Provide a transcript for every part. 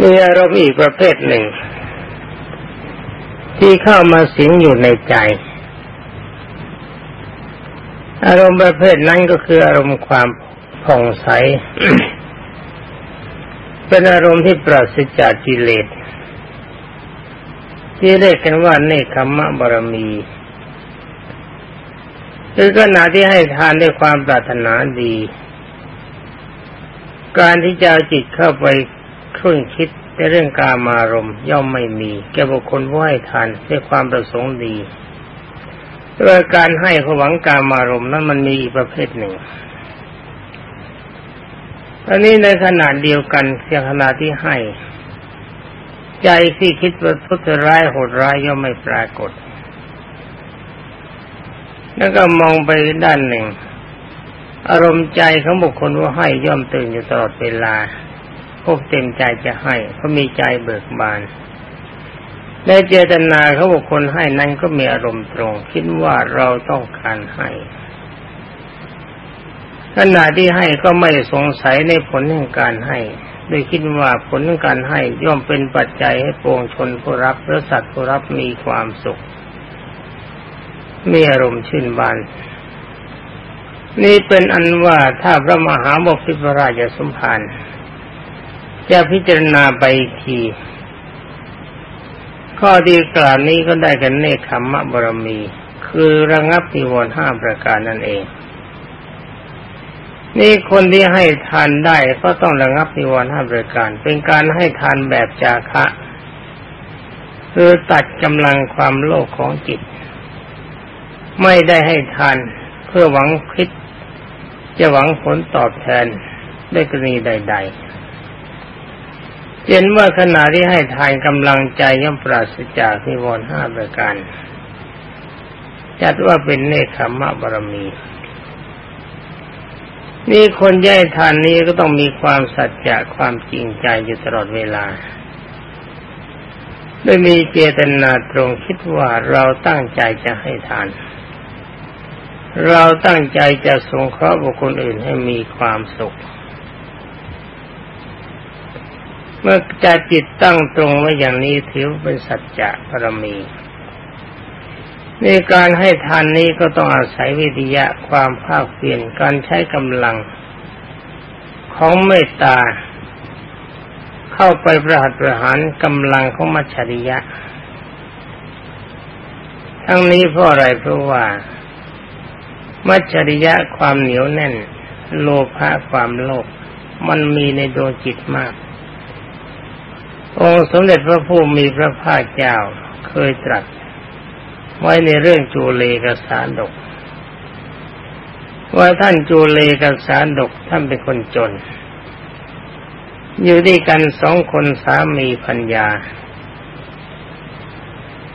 มีอารมณ์อีกประเภทหนึ่ง ที่เข้ามาสิงอยู่ในใจ อารมณ์ประเภทนั้นก็คืออารมณ์ความผ่องใส เป็นอารมณ์ที่ปราศจากกิเลสที่เรียกกันว่าเนคขมะบารมีคือขณะที่ให้ทานด้วยความปรารถนาดี การที่จะจิตเข้าไป ครุ่นคิดในเรื่องการมารมย่อมไม่มี แก่บุคคลผู้ให้ทานด้วยความประสงค์ดีโดยการให้ผหวังการมารมนั้นมันมีอีกประเภทหนึ่งตอนนี้ในขณะเดียวกันเพียงขณะที่ให้ ใจที่คิดว่าทุจร้ายโหดร้ายย่อมไม่ปรากฏ แล้วก็มองไปด้านหนึ่ง อารมณ์ใจของบุคคลว่าให้ย่อมตื่นอยู่ตลอดเวลา พบเต็มใจจะให้เพราะมีใจเบิกบานในเจตนาเขาบุคคลให้นั้นก็มีอารมณ์ตรง คิดว่าเราต้องการให้ขณะที่ให้ก็ไม่สงสัยในผลแห่งการให้โดยคิดว่าผลของการให้ย่อมเป็นปัจจัยให้ปวงชนผู้รับและสัตว์ผู้รับมีความสุข มีอารมณ์ชื่นบาน นี่เป็นอันว่าถ้าพระมหาบพิตรราชสมภาร จะพิจารณาไปทีข้อดีกล่าวนี้ก็ได้กันเนคขมมะบรมี คือระงับนิวรณ์ห้าประการนั่นเอง นี่คนที่ให้ทานได้ก็ต้องระงับนิวรณ์ห้าประการ เป็นการให้ทานแบบจาคะ คือตัดกำลังความโลภของจิต ไม่ได้ให้ทานเพื่อหวังคิด จะหวังผลตอบแทนได้กรณีใด ๆ เห็นว่าขณะที่ให้ทานกำลังใจย่อมปราศจากนิวรณ์ห้าประการ จัดว่าเป็นเนคขมะบารมี นี่คนย่ายทานนี้ก็ต้องมีความสัจจะความจริงใจอยู่ตลอดเวลาโดยมีเจตนาตรงคิดว่าเราตั้งใจจะให้ทาน เราตั้งใจจะสงเคราะห์บุคคลอื่นให้มีความสุข เมื่อใจจิตตั้งตรงไว้อย่างนี้ถือเป็นสัจจะบารมีในการให้ทานนี้ก็ต้องอาศัยวิทยะความภาคเปลี่ยนการใช้กำลัง ของเมตตา เข้าไปประหัตประหารกำลังของมัจฉริยะ ทั้งนี้เพราะอะไรเพราะว่า มัจฉริยะความเหนียวแน่น โลภะความโลภมันมีในดวงจิตมาก องค์สมเด็จพระผู้มีพระภาคเจ้าเคยตรัสไว้ในเรื่องจูเลกสารดก ว่าท่านจูเลกสารดกท่านเป็นคนจน อยู่ด้วยกันสองคนสามีพัญญา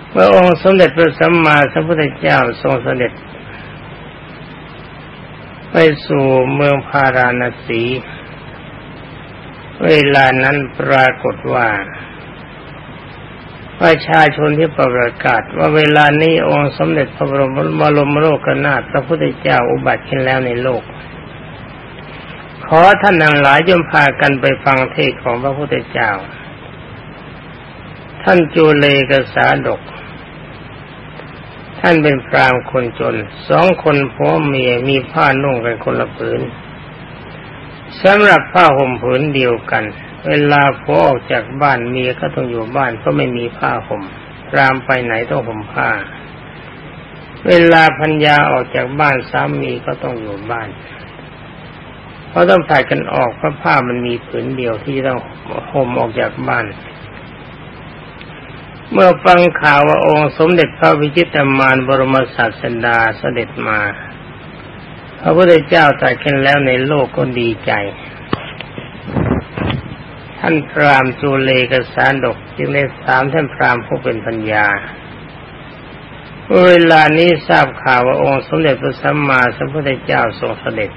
เมื่อองค์สมเด็จพระสัมมาสัมพุทธเจ้าทรงเสด็จ ไปสู่เมืองพาราณสี เวลานั้นปรากฏว่าประชาชนที่ประกาศ ว่าเวลานี้องค์สมเด็จพระบรมบรมโลกนาถพระพุทธเจ้าอุบัติขึ้นแล้วในโลก ขอท่านทั้งหลายย่อมพากันไปฟังเทศของพระพุทธเจ้า ท่านจูเลกษาดก ท่านเป็นพรามคนจน สองคนพ่อเมียมีผ้านุ่งกันคนละผืน สำหรับผ้าห่มผืนเดียวกัน เวลาพ่อออกจากบ้านเมียก็ต้องอยู่บ้านเพราะไม่มีผ้าห่มรามไปไหนต้องห่มผ้า เวลาพัญญาออกจากบ้านสามีก็ต้องอยู่บ้านเพราะต้องถ่ายกันออกเพราะผ้ามันมีผืนเดียวที่ต้องห่มออกจากบ้าน เมื่อฟังข่าวว่าองค์สมเด็จพระวิจิตรมานบรมศาสดาเสด็จมา พระพุทธเจ้าตรัสขึ้นแล้วในโลกก็ดีใจ ท่านพรามจูเลกสารดกจึงได้ถามท่านพรามผู้เป็นปัญญาเวลานี้ทราบข่าวว่าองค์สมเด็จพระสัมมาสัมพุทธเจ้าทรงเสด็จ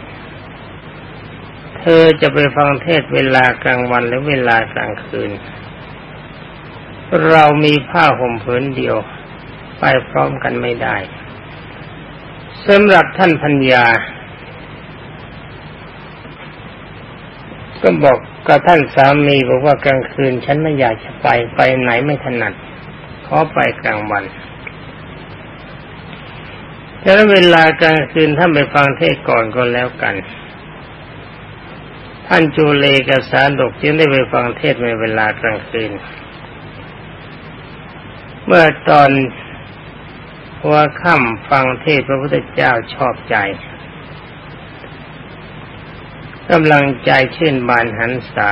เธอจะไปฟังเทศเวลากลางวันหรือเวลากลางคืน เรามีผ้าห่มผืนเดียว ไปพร้อมกันไม่ได้ สำหรับท่านพัญญา ก็บอกกับท่านสามีบอกว่ากลางคืน ฉันไม่อยากจะไปไปไหนไม่ถนัด ขอไปกลางวันแต่เวลากลางคืนท่านไปฟังเทศก่อนก็แล้วกัน ท่านจูเลกับสารดกจึงได้ไปฟังเทศในเวลากลางคืน เมื่อตอน หัวค่ำฟังเทศพระพุทธเจ้าชอบใจกำลังใจชื่นบานหันษา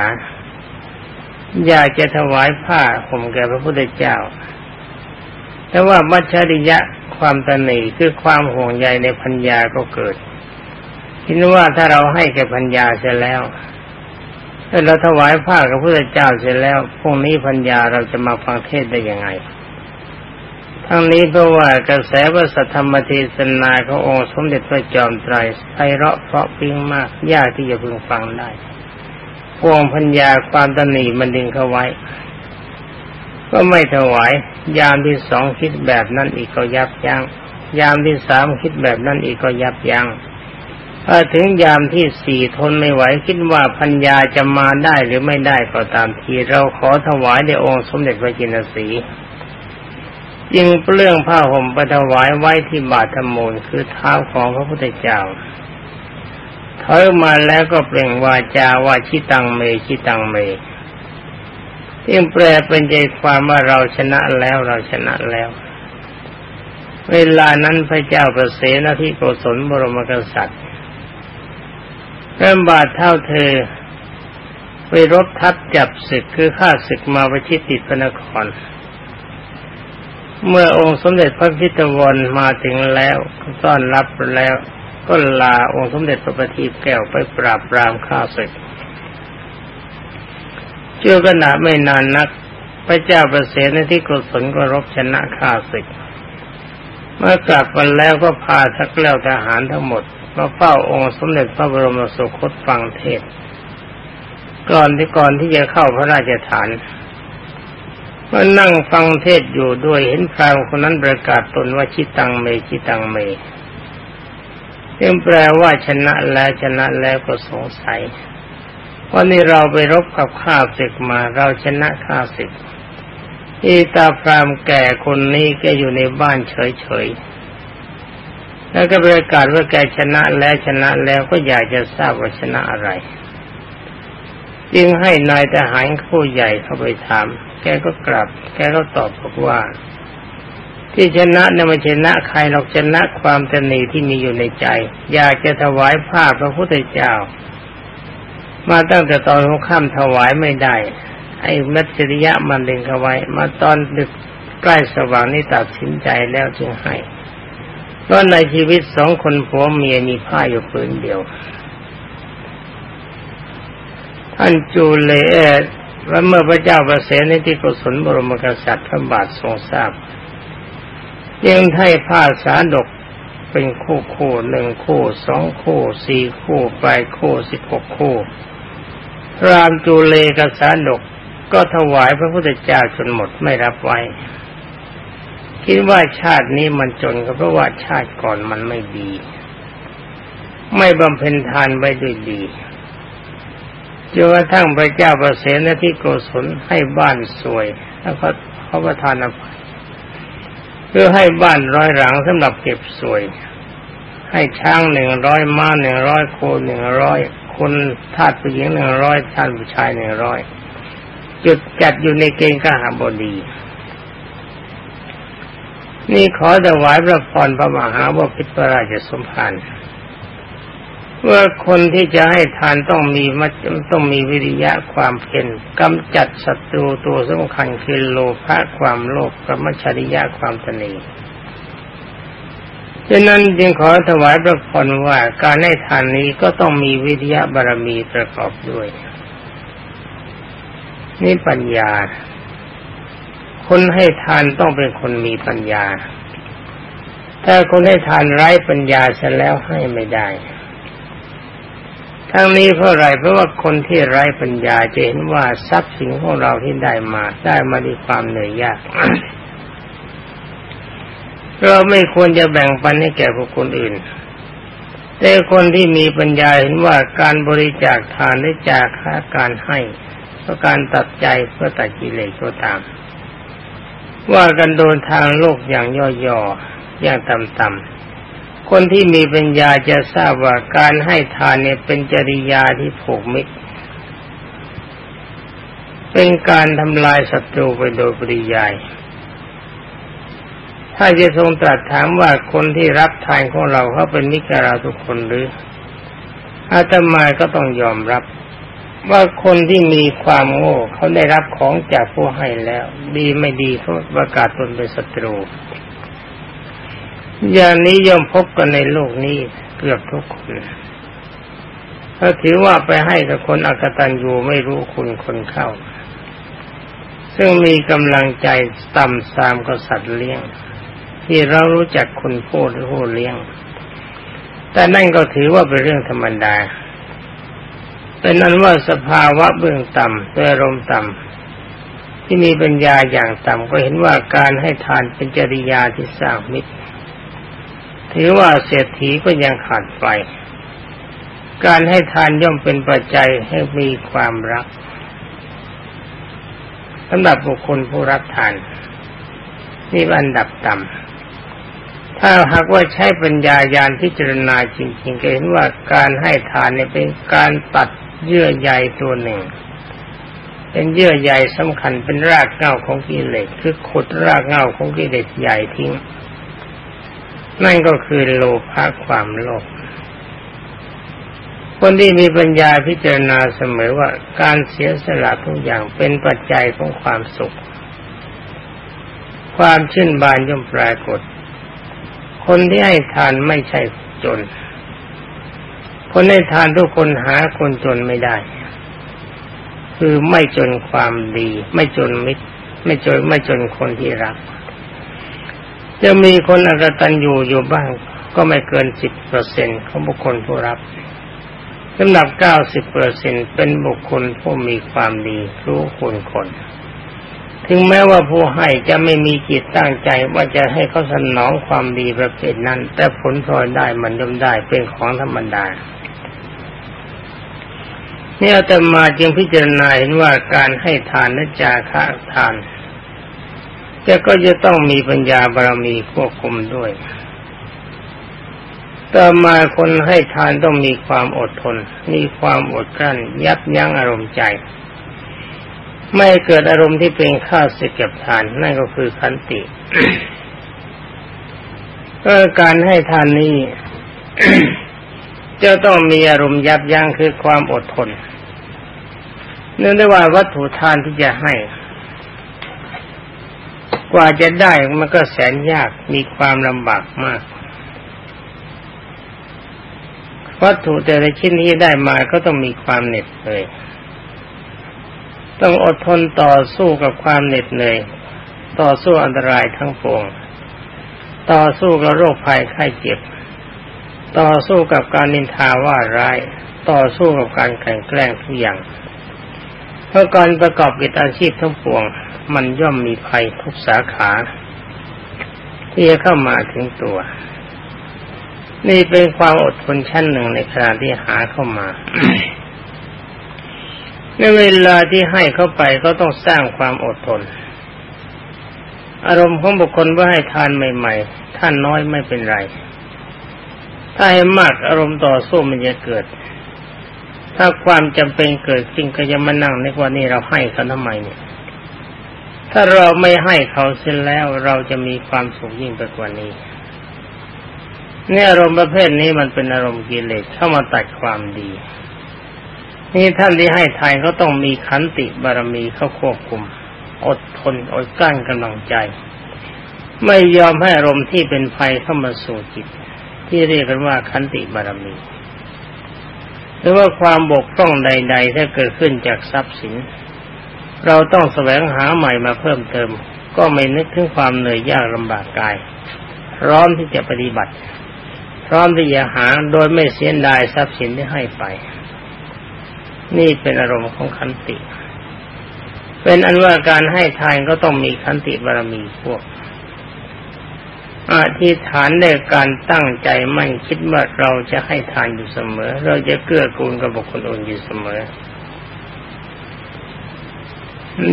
อยากจะถวายผ้าห่มแก่พระพุทธเจ้า แต่ว่ามัชชริยะความตนีคือความห่วงใยในพัญญาก็เกิดคิดว่าถ้าเราให้แก่พัญญาเสร็จแล้วถ้าเราถวายผ้ากับพระพุทธเจ้าเสร็จแล้วพรุ่งนี้พัญญาเราจะมาฟังเทศได้ยังไง ทั้งนี้เพราะว่ากระแสพระสัทธรรมเทศนาขององค์สมเด็จพระจอมไตรไพเราะเพราะพิ้งมากยากที่จะพึงฟังได้พวงพัญญาความตนีมันดึงเข้าไว้ ก็ไม่ถวาย ยามที่สองคิดแบบนั้นอีกก็ยับยัง้งยามที่สามคิดแบบนั้นอีกก็ยับยัง้งถ้าถึงยามที่สี่ทนไม่ไหวคิดว่าพัญญาจะมาได้หรือไม่ได้ก็ตามทีเราขอถวายในองค์สมเด็จพระจินสี จึงเปลื้องผ้าห่มไปถวายไว้ที่บาทธรรมูลคือเท้าของพระพุทธเจ้าถอยมาแล้วก็เปล่งวาจาว่าชิตังเมชิตังเมที่แปลเป็นใจความว่าเราชนะแล้วเราชนะแล้ว เวลานั้นพระเจ้าประเสนที่โกศลบรมกษัตริย์เริ่มบาดเท่าเธอ ไปรบทัพจับศึกคือฆ่าศึกมาประชิดติดพระนคร เมื่อองค์สมเด็จพระพิตวรมาถึงแล้วต้อนรับแล้ว ก็ลาองค์สมเด็จพระปฏิบแก้วไปปราบปรามข้าศึกเชื่อขณะไม่นานนัก พระเจ้าประเสริฐในที่กุศลก็รบชนะข้าศึก เมื่อกลับมาแล้วก็พาทักแล้วทหารทั้งหมดมาเฝ้าองค์สมเด็จพระบรมสุคตฟังเทศก่อนที่ก่อนที่จะเข้าพระราชฐาน ก็นั่งฟังเทศอยู่ด้วยเห็นพรามคนนั้นประกาศตนว่าชิตังเมชิตังเมซึ่งแปลว่าชนะแล้วชนะแล้วก็สงสัยว่านี่เราไปรบกับข้าศึกมาเราชนะข้าศึกอีตาพรามแก่คนนี้แกอยู่ในบ้านเฉยๆ แล้วก็ประกาศว่าแกชนะแล้วชนะแล้วก็อยากจะทราบว่าชนะอะไร จึงให้นายทหารผู้ใหญ่เข้าไปถาม แกก็กลับ แกก็ตอบบอกว่า ที่ชนะเนี่ยไม่ชนะใครหรอกชนะความตนีที่มีอยู่ในใจ อยากจะถวายผ้าพระพุทธเจ้า มาตั้งแต่ตอนหัวค่ำถวายไม่ได้ ไอ้มัจริยะมันดึงเขาไว้ มาตอนดึกใกล้สว่างนี่ตัดสินใจแล้วจึงให้เพราะในชีวิตสองคนผัวเมียมีผ้าอยู่ผืนเดียว ท่านจูเล และเมื่อพระเจ้าประเสในที่กุศลบรมกษัตริย์พระบาททรงทราบยังให้ผ้าสาดกเป็นคู่คู่หนึ่งคู่สองคู่สี่คู่แปดคู่สิบหกคู่ รามจูเลกสาดกก็ถวายพระพุทธเจ้าจนหมดไม่รับไว้ คิดว่าชาตินี้มันจนก็เพราะว่าชาติก่อนมันไม่ดี ไม่บำเพ็ญทานไว้ด้วยดี จนกระทั่งพระเจ้าประเสนที่โกศลให้บ้านสวยแล้วก็เขาประทานอภัยเพื่อให้บ้านร้อยหลังสำหรับเก็บสวย ให้ช้างหนึ่งร้อยม้าหนึ่งร้อยโคหนึ่งร้อยคนทาสผู้หญิงหนึ่งร้อยท่านผู้ชายหนึ่งร้อยจุดจัดอยู่ในเกณฑ์กหาบดี นี่ขอถวายพระพรพระมหาบพิตรราชสมภาร ว่าคนที่จะให้ทานต้องมีมัจต้องมีวิริยะความเพียรกำจัดศัตรูตัวสำคัญคือโลภะความโลภกับมัชริยะความตนีดังนั้นจึงขอถวายพระพรว่าการให้ทานนี้ก็ต้องมีวิทยาบารมีประกอบด้วย นี่ปัญญา คนให้ทานต้องเป็นคนมีปัญญา ถ้าคนให้ทานไร้ปัญญาเสแล้วให้ไม่ได้ ทั้งนี้เพราะอะไรเพราะว่าคนที่ไร้ปัญญาจะเห็นว่าทรัพย์สินของเราที่ได้มาได้มาด้วยความเหนื่อยยาก เราไม่ควรจะแบ่งปันให้แก่บุคคลอื่น แต่คนที่มีปัญญาเห็นว่าการบริจาคทานได้จากค่าการให้เพราะการตัดใจเพื่อตัดกิเลสก็ตาม ว่ากันโดนทางโลกอย่างย่อๆอย่างต่ำๆ คนที่มีปัญญาจะทราบว่าการให้ทานเนี่ยเป็นจริยาที่ผูกมิตร เป็นการทำลายศัตรูไปโดยปริยาย ถ้าจะทรงตรัสถามว่าคนที่รับทานของเราเขาเป็นมิตรเราทุกคนหรืออาตมาก็ต้องยอมรับ ว่าคนที่มีความโง่เขาได้รับของจากผู้ให้แล้ว ดีไม่ดีเขาประกาศตนเป็นศัตรู อย่างนี้ย่อมพบกันในโลกนี้เกือบทุกคนถ้าถือว่าไปให้กับคนอกตันอยู่ไม่รู้คุณคนเข้า ซึ่งมีกำลังใจต่ำสามกษัตริย์เลี้ยง ที่เรารู้จักคนพูดหรือผู้เลี้ยง แต่นั่นก็ถือว่าเป็นเรื่องธรรมดาเป็นนั้นว่าสภาวะเบื้องต่ำด้วยอารมณ์ต่ำที่มีปัญญาอย่างต่ำก็เห็นว่าการให้ทานเป็นจริยาที่สร้างมิตร ถือว่าเศรษฐีก็ยังขาดไป การให้ทานย่อมเป็นปัจจัยให้มีความรักสำหรับบุคคลผู้รับทาน นี่อันดับต่ำถ้าหากว่าใช้ปัญญายาณพิจารณาจริงๆก็เห็นว่าการให้ทานเนี่ยเป็นการตัดเยื่อใยตัวหนึ่ง เป็นเยื่อใยสำคัญเป็นรากเหง้าของกิเลสคือขุดรากเหง้าของกิเลสใหญ่ทิ้ง นั่นก็คือโลภะความโลภคนที่มีปัญญาพิจารณาเสมอว่าการเสียสละทุกอย่างเป็นปัจจัยของความสุข ความชื่นบานย่อมปรากฏ คนที่ให้ทานไม่ใช่จน คนให้ทานทุกคนหาคนจนไม่ได้ คือไม่จนความดี ไม่จนมิตรไม่จนไม่จนคนที่รัก จะมีคนอกตันอยู่อยู่บ้าง ก็ไม่เกินสิบเปอร์เซ็นของบุคคลผู้รับสำหรับเก้าสิบเปอร์เซ็นเป็นบุคคลผู้มีความดีรู้คุณคน ถึงแม้ว่าผู้ให้จะไม่มีจิตตั้งใจว่าจะให้เขาสนองความดีประเภทนั้น แต่ผลพลอยได้มันย่อมได้เป็นของธรรมดาเนี่ยแต่มาจึงพิจารณาเห็นว่าการให้ทานและจาคะทาน จะก็จะต้องมีปัญญาบารมีควบคุมด้วยต่อมาคนให้ทานต้องมีความอดทน มีความอดกลั้น ยับยั้งอารมณ์ใจ ไม่เกิดอารมณ์ที่เป็นข้าศึกกับทานนั่นก็คือขันติก็การให้ทานนี้จะต้องมีอารมณ์ยับยั้งคือความอดทนเนื่องด้วยว่าวัตถุทานที่จะให้ กว่าจะได้มันก็แสนยากมีความลำบากมาก วัตถุแต่ละชิ้นที่ได้มาก็ต้องมีความเหน็ดเหนื่อยต้องอดทนต่อสู้กับความเหน็ดเหนื่อยต่อสู้อันตรายทั้งปวง ต่อสู้กับโรคภัยไข้เจ็บ ต่อสู้กับการนินทาว่าร้าย ต่อสู้กับการแข่งแกล้งทุกอย่าง เพราะการประกอบกิจอาชีพทั้งปวง มันย่อมมีภัยทุกสาขา ที่จะเข้ามาถึงตัว นี่เป็นความอดทนชั้นหนึ่งในขณะที่หาเข้ามา ในเวลาที่ให้เข้าไปก็ต้องสร้างความอดทน อารมณ์ของบุคคลว่าให้ทานใหม่ ๆ ท่านน้อยไม่เป็นไร ถ้าให้มากอารมณ์ต่อสู้มันจะเกิด ถ้าความจำเป็นเกิดจริงก็จะมานั่งในว่านี่เราให้เขาทำไมเนี่ย ถ้าเราไม่ให้เขาเสียแล้วเราจะมีความสุขยิ่งไปกว่านี้เนี่ยอารมณ์ประเภทนี้มันเป็นอารมณ์กิเลสเข้ามาตัดความดี นี่ท่านที่ให้ทานก็ต้องมีขันติบารมีเข้าควบคุม อดทนอดกั้นกำลังใจ ไม่ยอมให้อารมณ์ที่เป็นภัยเข้ามาสู่จิต ที่เรียกกันว่าขันติบารมี หรือว่าความบกพร่องใด ๆ ถ้าเกิดขึ้นจากทรัพย์สิน เราต้องแสวงหาใหม่มาเพิ่มเติม ก็ไม่นึกถึงความเหนื่อยยากลำบากกาย พร้อมที่จะปฏิบัติ พร้อมที่จะหาโดยไม่เสียดายทรัพย์สินที่ให้ไป นี่เป็นอารมณ์ของขันติ เป็นอันว่าการให้ทานก็ต้องมีขันติบารมีพวก อธิษฐานด้วยการตั้งใจมั่นคิดว่าเราจะให้ทานอยู่เสมอ เราจะเกื้อกูลกับบุคคลอื่นอยู่เสมอ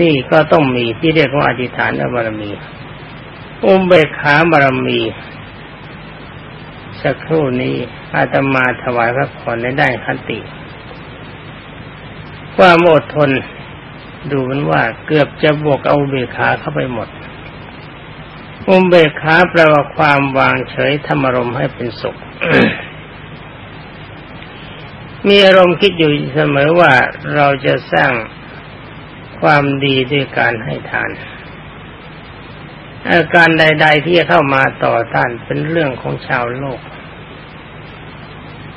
นี่ก็ต้องมีที่เรียกว่าอธิษฐานบารมี อุเบกขาบารมี สักครู่นี้อาตมาถวายพระพรในได้คันติ ความอดทนดูมันว่าเกือบจะบวกเอาเบกขาเข้าไปหมด อุเบกขาแปลว่าความวางเฉยธรรมรมให้เป็นสุข มีอารมณ์คิดอยู่เสมอว่าเราจะสร้างความดีด้วยการให้ทาน อาการใด ๆ ที่จะเข้ามาต่อต้านเป็นเรื่องของชาวโลก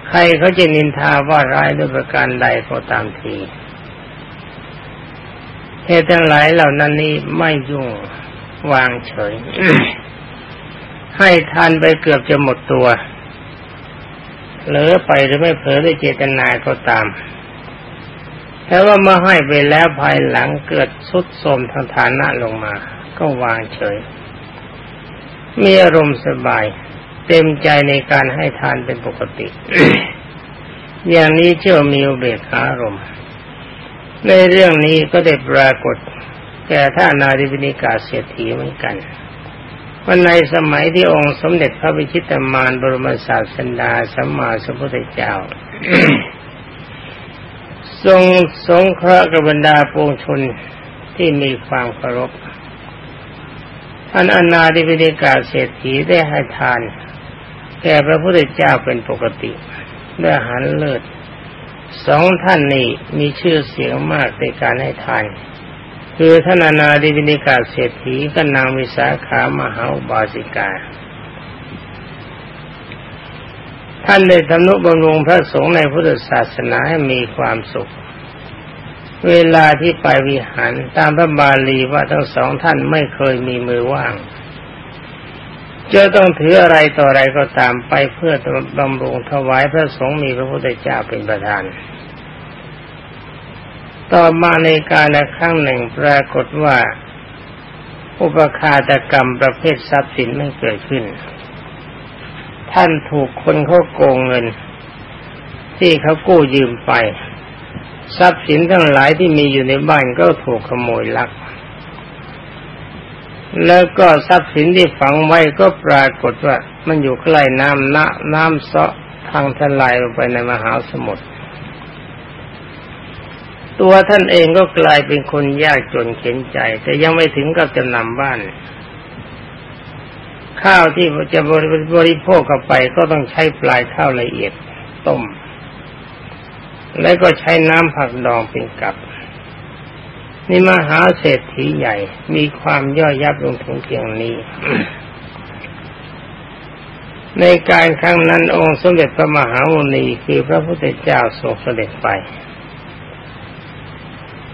ใครเขาจะนินทาว่าร้ายด้วยประการใดก็ตามทีเหตุทั้งหลายเหล่านั้นนี้ไม่ยุ่ง วางเฉย ให้ทานไปเกือบจะหมดตัวเหลือไปหรือไม่เผลอด้วยเจตนาก็ตาม แต่ว่าเมื่อให้ไปแล้วภายหลังเกิดสุดโทมทางฐานะลงมา ก็วางเฉย มีอารมณ์สบาย เต็มใจในการให้ทานเป็นปกติ อย่างนี้เชื่อมีอุเบกขารมณ์ ในเรื่องนี้ก็ได้ปรากฏ แก่ท่านนาริบินิกาเศรษฐีเหมือนกันวันในสมัยที่องค์สมเด็จพระวิชิตามานบรมศาสดาสัมมาสัมพุทธเจ้า ทรงสงเคราะห์กับบรรดาปวงชนที่มีความเคารพท่านอนาธิบินิกาเศรษฐีได้ให้ทานแก่พระพุทธเจ้าเป็นปกติด้วยหันเลิศสองท่านนี้มีชื่อเสียงมากในการให้ทาน คือท่านนาดิวินิกาเศรษฐีกับนางวิสาขามหาบาสิกา ท่านได้ทำนุบำรุงพระสงฆ์ในพุทธศาสนาให้มีความสุข เวลาที่ไปวิหารตามพระบาลีว่าทั้งสองท่านไม่เคยมีมือว่างจะต้องถืออะไรต่ออะไรก็ตามไปเพื่อบำรุงถวายพระสงฆ์มีพระพุทธเจ้าเป็นประธาน ต่อมาในการละครั้งหนึ่งปรากฏว่า อุปคาตกรรมประเภททรัพย์สินไม่เกิดขึ้น ท่านถูกคนเขาโกงเงิน ที่เขากู้ยืมไป ทรัพย์สินทั้งหลายที่มีอยู่ในบ้านก็ถูกขโมยลัก แล้วก็ทรัพย์สินที่ฝังไว้ก็ปรากฏว่า มันอยู่ใกล้น้ำน้ำน้ำเซาะทางทลายลงไปในมหาสมุทร ตัวท่านเองก็กลายเป็นคนยากจนเข็นใจ แต่ยังไม่ถึงกับจำนำบ้าน ข้าวที่จะบริโภคเข้าไปก็ต้องใช้ปลายข้าวละเอียดต้ม แล้วก็ใช้น้ำผักดองเป็นกับ นี่มหาเศรษฐีใหญ่ มีความย่อยยับลงถึงเพียงนี้ในการครั้งนั้นองค์สมเด็จพระมหาวุณีคือพระพุทธเจ้าทรงเสด็จไป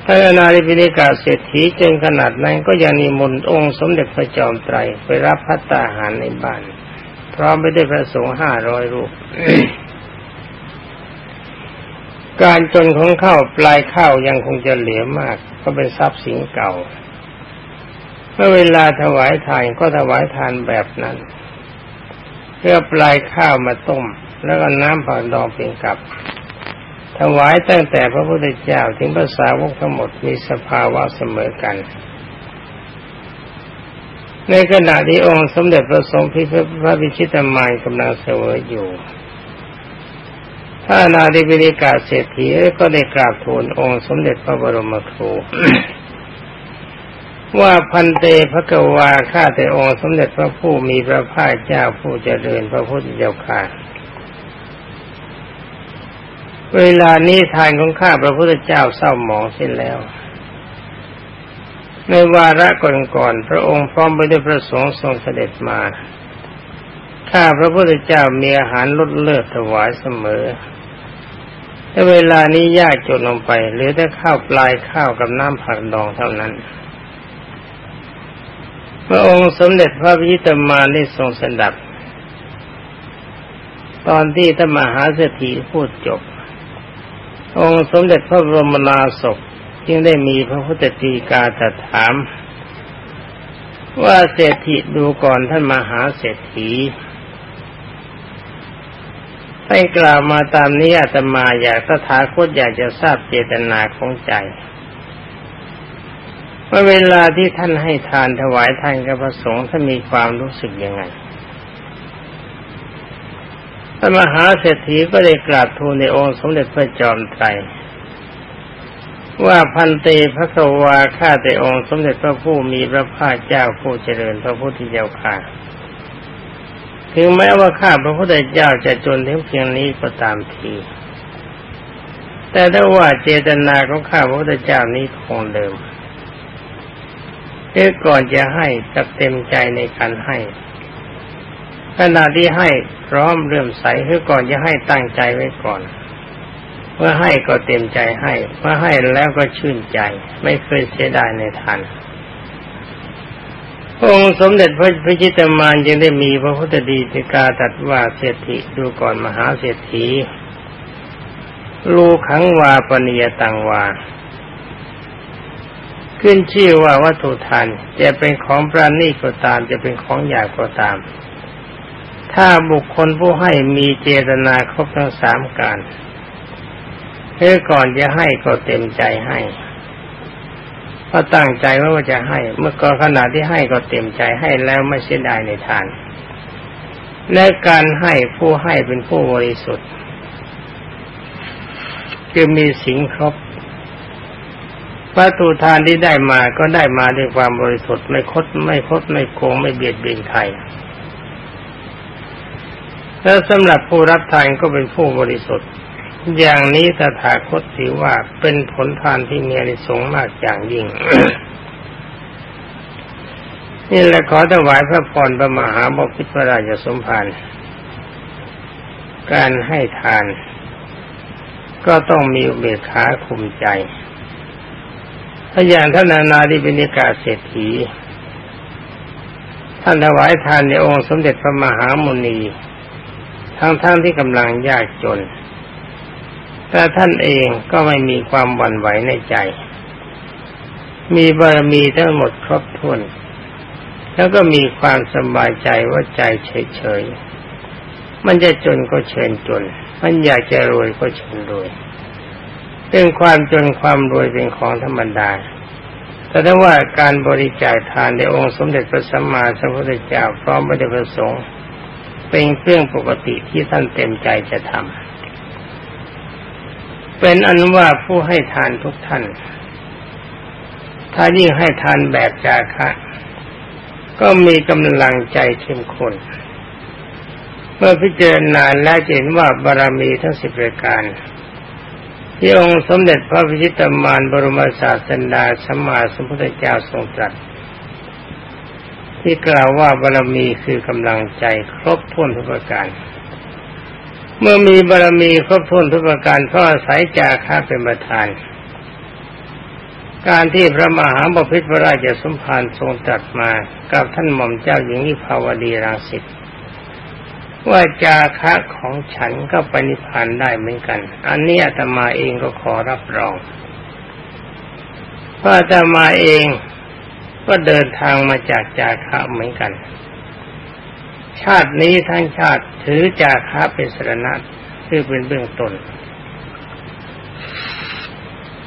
พระนาริปิณิกาเศรษฐีจนขนาดนั้นก็ยังนิมนต์องค์สมเด็จพระจอมไตรไปรับพัตตาหารในบ้าน พร้อมไปด้วยพระสงฆ์ห้าร้อยรูป การจนของข้าวปลายข้าวยังคงจะเหลือมาก ก็เป็นทรัพย์สินเก่า เมื่อเวลาถวายทานก็ถวายทานแบบนั้นเพื่อปลายข้าวมาต้ม แล้วก็น้ำผ่านดองเป็นกับ ถวายตั้งแต่พระพุทธเจ้าถึงภาษาวกทั้งหมดมีสภาวะเสมอกัน ในขณะที่องค์สมเด็จพระสงฆ์พิพระวิชิตามานกำลังเสวยอยู่ถ้านาดิบิริกาเศรษฐีก็ได้กราบทูลองค์สมเด็จพระบรมครู ว่าพันเตพระกวาข้าแต่องค์สมเด็จพระผู้มีพระภาคเจ้าผู้เจริญพระพุทธเจ้าค่ะ เวลานี้ทานของข้าพระพุทธเจ้าเศร้าหมองสิ้นแล้ว ในวาระก่อนๆพระองค์พร้อมไปด้วยพระสงฆ์ทรงเสด็จมา ข้าพระพุทธเจ้ามีอาหารลดเลิศถวายเสมอแต่เวลานี้ยากจนลงไป เหลือแต่ข้าวปลายข้าวกับน้ำผักดองเท่านั้น พระองค์สมเด็จพระพิจิตรมาได้ทรงสดับ ตอนที่ธรรมหาเศรษฐีพูดจบ องค์สมเด็จพระบรมนาศพจึงได้มีพระพุทธตีกาตรัสถาม ว่าเศรษฐีดูก่อนท่านมหาเศรษฐีให้กล่าวมาตามนี้อาตมาอยากตถาคตอยากจะทราบเจตนาของใจว่าเวลาที่ท่านให้ทานถวายทานกับพระสงฆ์ท่านมีความรู้สึกยังไง พระมหาเศรษฐีก็ได้กราบทูลในองค์สมเด็จพระจอมไตรว่าพันเตพระสวาข้าแต่องค์สมเด็จพระผู้มีพระภาคเจ้าผู้เจริญพระพุทธเจ้าค่ะ ถึงแม้ว่าข้าพระพุทธเจ้าจะจนถึงเพียงนี้ก็ตามที แต่ถ้าว่าเจตนาของข้าพระพุทธเจ้านี้คงเดิมคือก่อนจะให้จะเต็มใจในการให้ขณะที่ให้ พร้อมเริ่มใสคือก่อนจะให้ตั้งใจไว้ก่อนเมื่อให้ก็เต็มใจให้เมื่อให้แล้วก็ชื่นใจ ไม่เคยเสียดายในทานองค์สมเด็จพระพิชิตมารยังได้มีพระพุทธดีติกาตัดว่าเศรษฐีดูก่อนมหาเศรษฐีลูขังวาปณียตังวา ขึ้นชื่อว่าวัตถุทานจะเป็นของปราณีก็ตาม จะเป็นของหยาบก็ตาม ถ้าบุคคลผู้ให้มีเจตนาครบทั้งสามการคือก่อนจะให้ก็เต็มใจให้เพราะตั้งใจว่าจะให้ เมื่อก่อนขณะที่ให้ก็เต็มใจให้แล้วไม่เสียดายในทาน และการให้ผู้ให้เป็นผู้บริสุทธิ์คือมีสิ่งครบวัตถุทานที่ได้มาก็ได้มาด้วยความบริสุทธิ์ไม่คดไม่คดไม่โกงไม่เบียดเบียนใคร แล้วสำหรับผู้รับทานก็เป็นผู้บริสุทธิ์ อย่างนี้ตถาคตถือว่าเป็นผลทานที่มีอนิสงส์มากอย่างยิ่ง นี่แหละขอถวายพระพรพระมหาบพิตรราชสมภารการให้ทาน ก็ต้องมีอุเบกขาคุมใจ ถ้าอย่างท่านนานาที่เป็นนิกาเศรษฐีท่านถวายทานในองค์สมเด็จพระมหามุนี ทั้งๆทที่กำลังยากจน แต่ท่านเองก็ไม่มีความหวั่นไหวในใจ มีบารมีทั้งหมดครบถ้วน แล้วก็มีความสบายใจว่าใจเฉยๆ มันจะจนก็เชิญจน มันอยากจะรวยก็เชิญรวยเรื่องความจนความรวยเป็นของธรรมดาแต่ถ้าว่าการบริจาคทานในองค์สมเด็จพระสัมมาสัมพุทธเจ้าพร้อมพระเดชพระสงฆ์ เป็นเครื่องปกติที่ท่านเต็มใจจะทำเป็นอันว่าผู้ให้ทานทุกท่าน ถ้ายิ่งให้ทานแบบจาคะ ก็มีกำลังใจเข้มข้นเมื่อพิจารณาแล้วเห็นว่าบารมีทั้งสิบรายการ ที่องค์สมเด็จพระพิชิตมารบรมศาสดาสมมาสมพุทธเจ้าทรงตรัส ที่กล่าวว่าบารมีคือกำลังใจครบถ้วนทุกประการ เมื่อมีบารมีครบถ้วนทุกประการก็อาศัยจาค่าเป็นประธาน การที่พระมหาบพิตรพระราชสมภารทรงตรัสมากับท่านหม่อมเจ้าหญิงนิพาวดีรังสิตว่าจาคะของฉันก็ไปนิพพานได้เหมือนกัน อันนี้อาตมาเองก็ขอรับรองเพราะอาตมาเอง ก็เดินทางมาจากจาคะเหมือนกัน ชาตินี้ทั้งชาติถือจาคะเป็นสรณะคือเป็นเบื้องต้น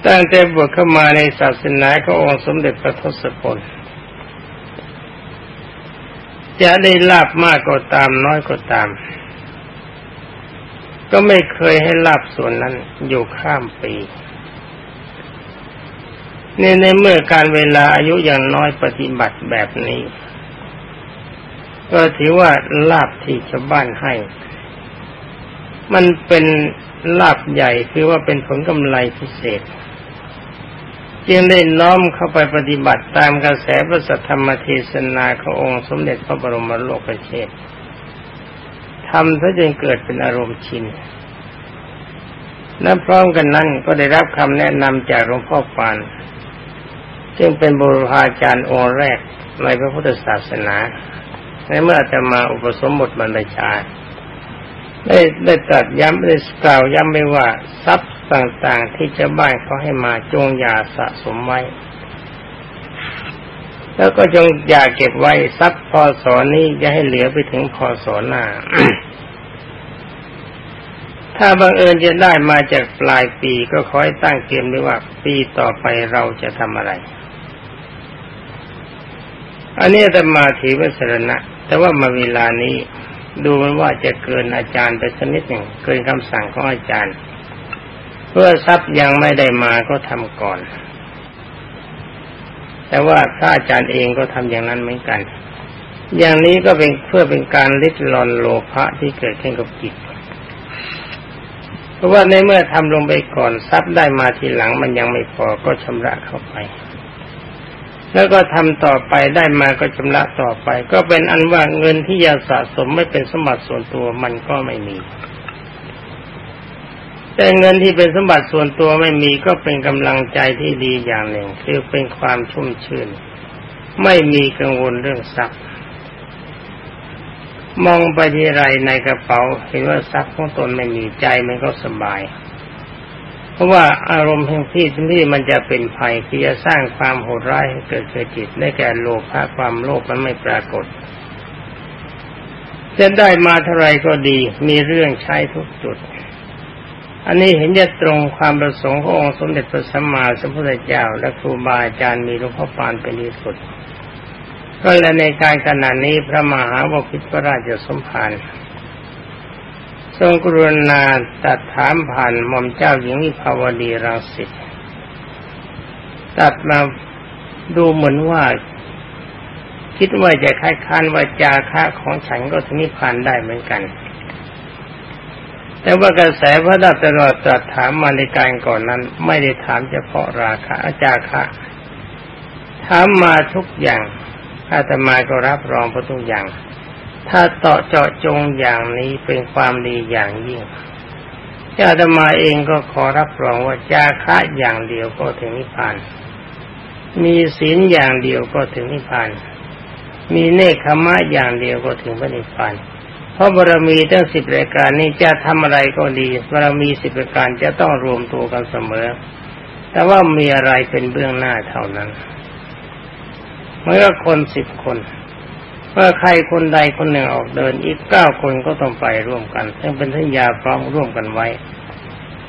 ตั้งแต่บวชเข้ามาในศาสนาขององค์สมเด็จพระทศพลจะได้ลาบมากก็ตามน้อยก็ตาม ก็ไม่เคยให้ลาบส่วนนั้นอยู่ข้ามปี นในเมื่อการเวลาอายุอย่างน้อยปฏิบัติแบบนี้ ก็ถือว่าลาบที่ชาวบ้านให้ มันเป็นลาบใหญ่คือว่าเป็นผลกำไรพิเศษจึงได้น้อมเข้าไปปฏิบัติตามกระแสพระสัทธรรมเทศนาขององค์สมเด็จพระบรมโลกเชษทำซะจนเกิดเป็นอารมณ์ชิน และพร้อมกันนั้นก็ได้รับคำแนะนำจากหลวงพ่อปาน ซึ่งเป็นบุรุษอาจารย์องค์แรกในพระพุทธศาสนาในเมื่อจะมาอุปสมบทบรรพชาได้ได้ตรัสย้ำได้กล่าวย้ำไปว่าทรัพย์ต่างๆที่จ้าบ้านเขาให้มาจงอย่าสะสมไว้ แล้วก็จงอย่าเก็บไว้ทรัพย์พอสอนนี้อย่าให้เหลือไปถึงพอสอนหน้า ถ้าบังเอิญจะได้มาจากปลายปีก็ขอให้ตั้งเกมไว้ว่าปีต่อไปเราจะทำอะไร อันนี้จะมาถือเป็นสรณะ แต่ว่ามาเวลานี้ดูมันว่าจะเกินอาจารย์ไปสักนิดหนึ่งเกินคำสั่งของอาจารย์ เพื่อทรัพย์ยังไม่ได้มาก็ทำก่อน แต่ว่าถ้าอาจารย์เองก็ทำอย่างนั้นเหมือนกัน อย่างนี้ก็เป็นเพื่อเป็นการลิดรอนโลภะที่เกิดขึ้นกับจิตเพราะว่าในเมื่อทำลงไปก่อนทรัพย์ได้มาทีหลังมันยังไม่พอก็ชำระเข้าไป แล้วก็ทำต่อไปได้มาก็ชำระต่อไป ก็เป็นอันว่าเงินที่ยาสะสมไม่เป็นสมบัติส่วนตัวมันก็ไม่มี แต่เงินที่เป็นสมบัติส่วนตัวไม่มีก็เป็นกำลังใจที่ดีอย่างหนึ่ง คือเป็นความชุ่มชื่น ไม่มีกังวลเรื่องทรัพย์ มองไปที่ไรในกระเป๋าเห็นว่าทรัพย์ของตนไม่มีใจมันก็สบาย เพราะว่าอารมณ์แห่งที่ที่มันจะเป็นภัยที่จะสร้างความโหดร้ายให้เกิดเกิดจิตได้แก่โลภะความโลภมันไม่ปรากฏจะได้มาเท่าไรก็ดีมีเรื่องใช้ทุกจุด อันนี้เห็นจะตรงความประสงค์ขององค์สมเด็จพระสัมมาสัมพุทธเจ้า และครูบาอาจารย์มีหลวงพ่อปานเป็นที่สุดก็และในการขณะนี้พระมหาวพิตรราชสมภาร ทรงกรุณาตัดถามผ่านหม่อมเจ้าหญิงวิภาวดีรังสิตตัดมาดูเหมือนว่า คิดว่าจะค้ค้านว่าจาคะของฉันก็ถึงนิพพานได้เหมือนกัน แต่ว่ากระแสพระดับตลอดตรัสถามมาในการก่อนนั้น ไม่ได้ถามเฉพาะราคะอาจาคะถามมาทุกอย่างอาตมาก็รับรองพระทุกอย่าง ถ้าต่อเจาะจงอย่างนี้เป็นความดีอย่างยิ่งอาตมาเองก็ขอรับรองว่าจาคะอย่างเดียวก็ถึงนิพพาน มีศีลอย่างเดียวก็ถึงนิพพาน มีเนคขมะอย่างเดียวก็ถึงพระนิพพาน เพราะบารมีทั้งสิบรายการนี้จะทำอะไรก็ดีบารมีสิบรายการจะต้องรวมตัวกันเสมอ แต่ว่ามีอะไรเป็นเบื้องหน้าเท่านั้นเมื่อคนสิบคน เมื่อใครคนใดคนหนึ่งออกเดิน อีกเก้าคนก็ต้องไปร่วมกัน ซึ่งเป็นทัญญาพร้อมร่วมกันไว้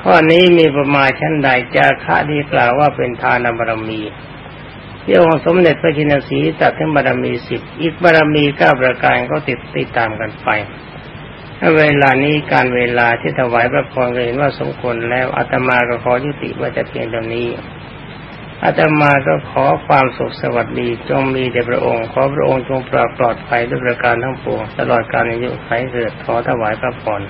ข้อนี้มีประมาณชั้นใดจาคะที่กล่าวว่าเป็นทานบารมีที่องค์สมเด็จพระชินสีตัดถึงบารมีสิบอีกบารมีเก้าประการก็ติดติดตามกันไปเวลานี้การเวลาที่ถวายพระพรก็เห็นว่าสมควรแล้วอาตมาก็ขอยุติว่าจะเพียงเท่านี้ อาตมาก็ขอความสุขสวัสดีจงมีแด่พระองค์ ขอพระองค์จงปลอดปลอดภัยด้วยประการทั้งปวงตลอดการอายุไขเกิดขอถวายพระพร